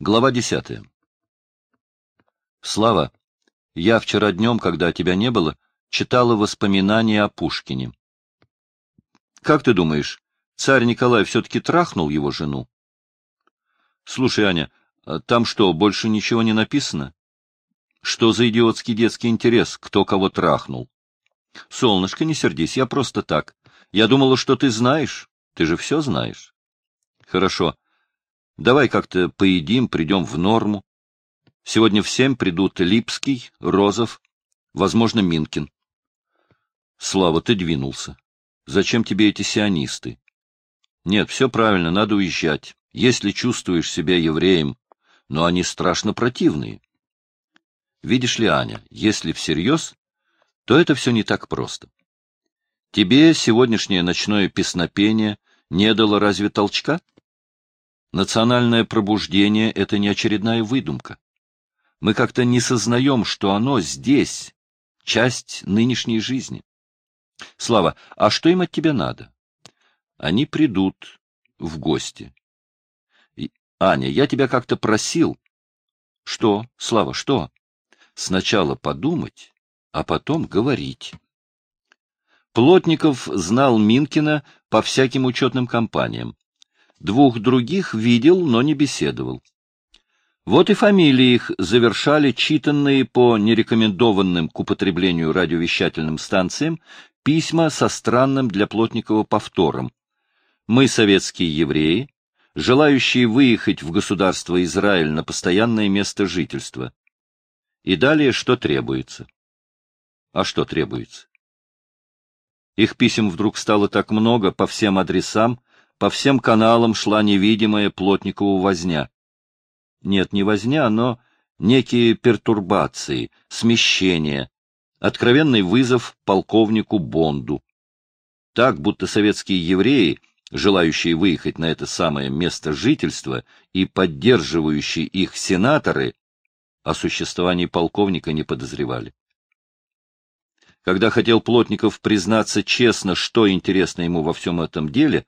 Глава десятая. Слава, я вчера днем, когда тебя не было, читала воспоминания о Пушкине. Как ты думаешь, царь Николай все-таки трахнул его жену? Слушай, Аня, а там что, больше ничего не написано? Что за идиотский детский интерес, кто кого трахнул? Солнышко, не сердись, я просто так. Я думала, что ты знаешь. Ты же все знаешь. Хорошо. Давай как-то поедим, придем в норму. Сегодня в семь придут Липский, Розов, возможно, Минкин. Слава, ты двинулся. Зачем тебе эти сионисты? Нет, все правильно, надо уезжать, если чувствуешь себя евреем, но они страшно противные. Видишь ли, Аня, если всерьез, то это все не так просто. Тебе сегодняшнее ночное песнопение не дало разве толчка? Национальное пробуждение — это не очередная выдумка. Мы как-то не сознаем, что оно здесь, часть нынешней жизни. Слава, а что им от тебя надо? Они придут в гости. И, Аня, я тебя как-то просил. Что, Слава, что? Сначала подумать, а потом говорить. Плотников знал Минкина по всяким учетным компаниям. Двух других видел, но не беседовал. Вот и фамилии их завершали читанные по нерекомендованным к употреблению радиовещательным станциям письма со странным для Плотникова повтором. Мы, советские евреи, желающие выехать в государство Израиль на постоянное место жительства. И далее, что требуется. А что требуется? Их писем вдруг стало так много по всем адресам, по всем каналам шла невидимая Плотникову возня. Нет, не возня, но некие пертурбации, смещения, откровенный вызов полковнику Бонду. Так, будто советские евреи, желающие выехать на это самое место жительства и поддерживающие их сенаторы, о существовании полковника не подозревали. Когда хотел Плотников признаться честно, что интересно ему во всем этом деле,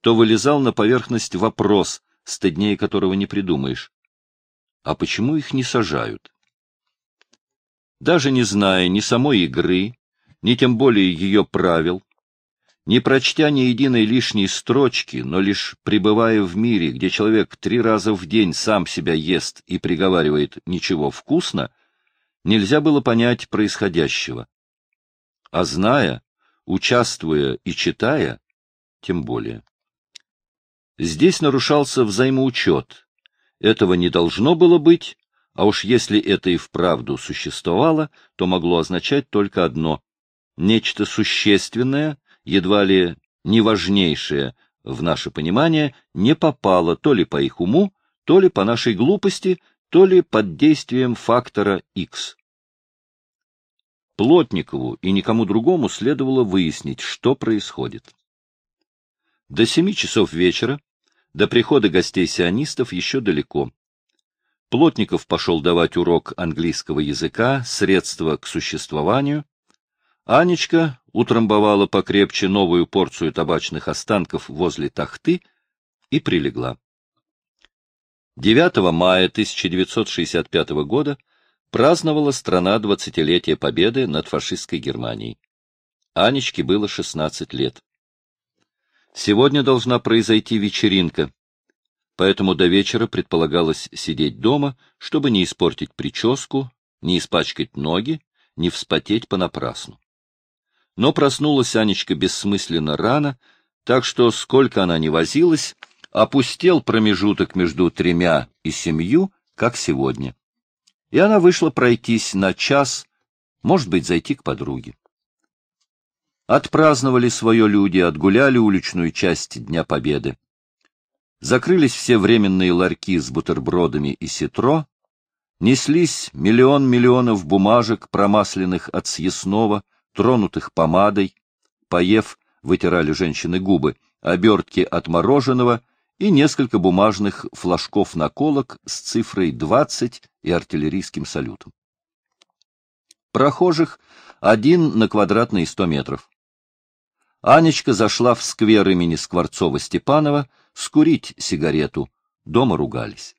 то вылезал на поверхность вопрос, стыднее которого не придумаешь. А почему их не сажают? Даже не зная ни самой игры, ни тем более ее правил, не прочтя ни единой лишней строчки, но лишь пребывая в мире, где человек три раза в день сам себя ест и приговаривает «ничего вкусно», нельзя было понять происходящего а зная, участвуя и читая, тем более. Здесь нарушался взаимоучет. Этого не должно было быть, а уж если это и вправду существовало, то могло означать только одно — нечто существенное, едва ли не важнейшее в наше понимание, не попало то ли по их уму, то ли по нашей глупости, то ли под действием фактора X. Плотникову и никому другому следовало выяснить, что происходит. До семи часов вечера, до прихода гостей-сионистов, еще далеко. Плотников пошел давать урок английского языка, средства к существованию. Анечка утрамбовала покрепче новую порцию табачных останков возле тахты и прилегла. 9 мая 1965 года праздновала страна двадцатилетие победы над фашистской Германией. Анечке было 16 лет. Сегодня должна произойти вечеринка, поэтому до вечера предполагалось сидеть дома, чтобы не испортить прическу, не испачкать ноги, не вспотеть понапрасну. Но проснулась Анечка бессмысленно рано, так что, сколько она ни возилась, опустел промежуток между тремя и семью, как сегодня и она вышла пройтись на час, может быть, зайти к подруге. Отпраздновали свое люди, отгуляли уличную часть Дня Победы. Закрылись все временные ларьки с бутербродами и ситро, неслись миллион миллионов бумажек, промасленных от съестного, тронутых помадой, поев, вытирали женщины губы, обертки от мороженого и несколько бумажных флажков наколок с цифрой 20 и артиллерийским салютом. Прохожих один на квадратные сто метров. Анечка зашла в сквер имени Скворцова-Степанова скурить сигарету. Дома ругались.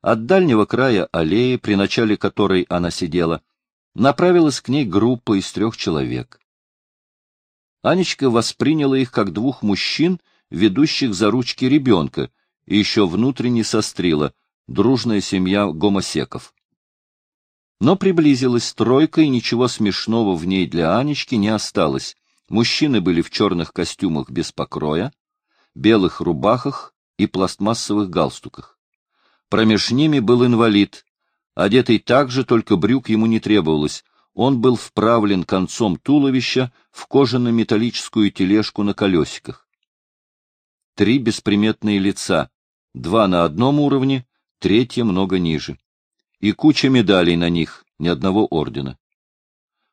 От дальнего края аллеи, при начале которой она сидела, направилась к ней группа из трех человек. Анечка восприняла их как двух мужчин, ведущих за ручки ребенка, и еще внутренне сострила дружная семья гомосеков. Но приблизилась тройка, и ничего смешного в ней для Анечки не осталось. Мужчины были в черных костюмах без покроя, белых рубахах и пластмассовых галстуках. Промеж ними был инвалид, одетый так же, только брюк ему не требовалось. Он был вправлен концом туловища в кожано-металлическую тележку на колесиках. Три бесприметные лица, два на одном уровне, третье много ниже. И куча медалей на них, ни одного ордена.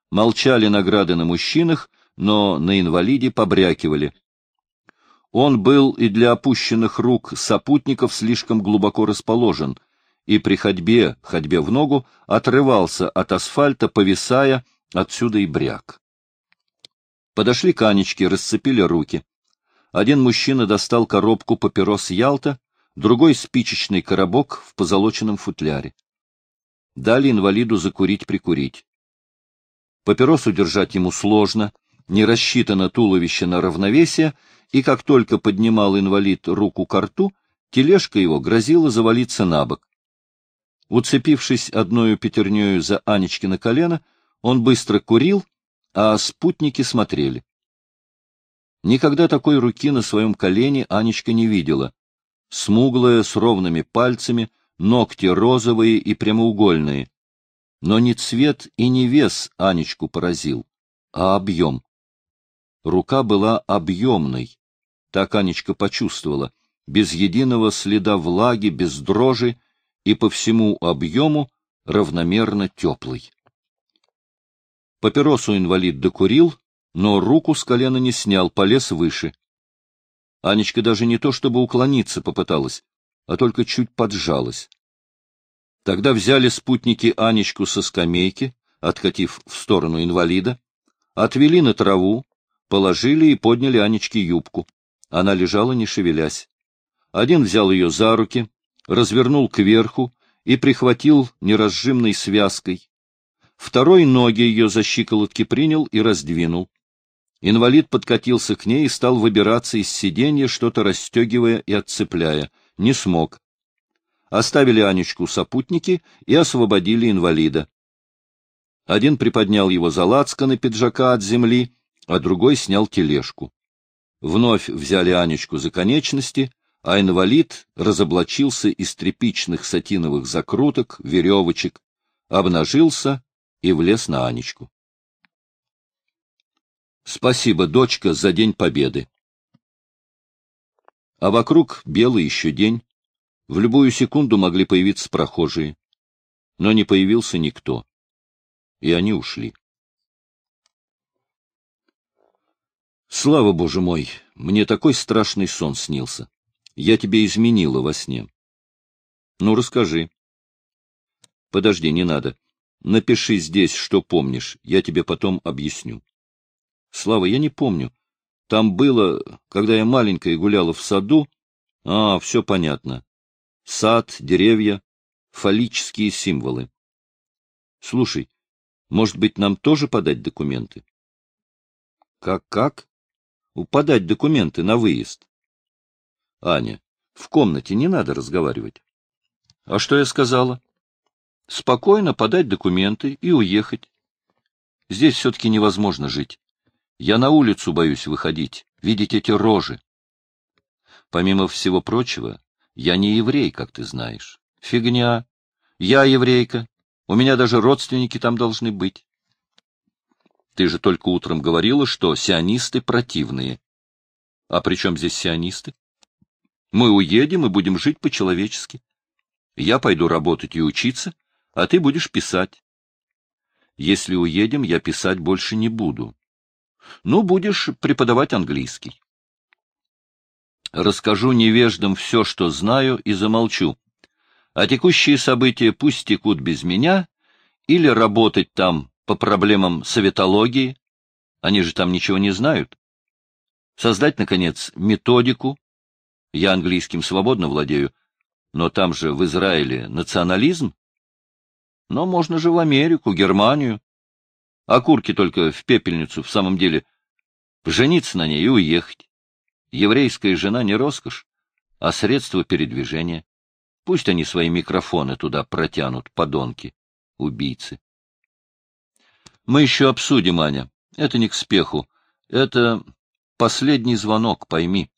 Молчали награды на мужчинах, но на инвалиде побрякивали. Он был и для опущенных рук сопутников слишком глубоко расположен, и при ходьбе, ходьбе в ногу, отрывался от асфальта, повисая, отсюда и бряк. Подошли к Анечке, расцепили руки. Один мужчина достал коробку папирос Ялта, другой — спичечный коробок в позолоченном футляре. Дали инвалиду закурить-прикурить. Папиросу держать ему сложно, не рассчитано туловище на равновесие, и как только поднимал инвалид руку к рту, тележка его грозила завалиться на бок. Уцепившись одною пятернею за Анечкино колено, он быстро курил, а спутники смотрели. Никогда такой руки на своем колене Анечка не видела. Смуглая, с ровными пальцами, ногти розовые и прямоугольные. Но не цвет и не вес Анечку поразил, а объем. Рука была объемной, так Анечка почувствовала, без единого следа влаги, без дрожи и по всему объему равномерно теплый. Папиросу инвалид докурил, но руку с колена не снял, полез выше. Анечка даже не то чтобы уклониться попыталась, а только чуть поджалась. Тогда взяли спутники Анечку со скамейки, откатив в сторону инвалида, отвели на траву, положили и подняли Анечке юбку. Она лежала, не шевелясь. Один взял ее за руки, развернул кверху и прихватил неразжимной связкой. Второй ноги ее за щиколотки принял и раздвинул. Инвалид подкатился к ней и стал выбираться из сиденья, что-то расстегивая и отцепляя. Не смог. Оставили Анечку сопутники и освободили инвалида. Один приподнял его за лацканы пиджака от земли, а другой снял тележку. Вновь взяли Анечку за конечности, а инвалид разоблачился из тряпичных сатиновых закруток, веревочек, обнажился и влез на Анечку. Спасибо, дочка, за День Победы. А вокруг белый еще день. В любую секунду могли появиться прохожие. Но не появился никто. И они ушли. Слава, Боже мой, мне такой страшный сон снился. Я тебе изменила во сне. Ну, расскажи. Подожди, не надо. Напиши здесь, что помнишь, я тебе потом объясню. Слава, я не помню. Там было, когда я маленькая гуляла в саду. А, все понятно. Сад, деревья, фаллические символы. Слушай, может быть, нам тоже подать документы? Как-как? Подать документы на выезд. Аня, в комнате не надо разговаривать. А что я сказала? Спокойно подать документы и уехать. Здесь все-таки невозможно жить. Я на улицу боюсь выходить, видеть эти рожи. Помимо всего прочего, я не еврей, как ты знаешь. Фигня. Я еврейка. У меня даже родственники там должны быть. Ты же только утром говорила, что сионисты противные. А при чем здесь сионисты? Мы уедем и будем жить по-человечески. Я пойду работать и учиться, а ты будешь писать. Если уедем, я писать больше не буду. Ну, будешь преподавать английский. Расскажу невеждам все, что знаю, и замолчу. А текущие события пусть текут без меня, или работать там по проблемам советологии, они же там ничего не знают. Создать, наконец, методику, я английским свободно владею, Но там же в Израиле национализм. Но можно же в Америку, Германию. А курки только в пепельницу, в самом деле, жениться на ней и уехать. Еврейская жена не роскошь, а средство передвижения. Пусть они свои микрофоны туда протянут, подонки, убийцы. Мы еще обсудим, Аня. Это не к спеху. Это последний звонок, пойми.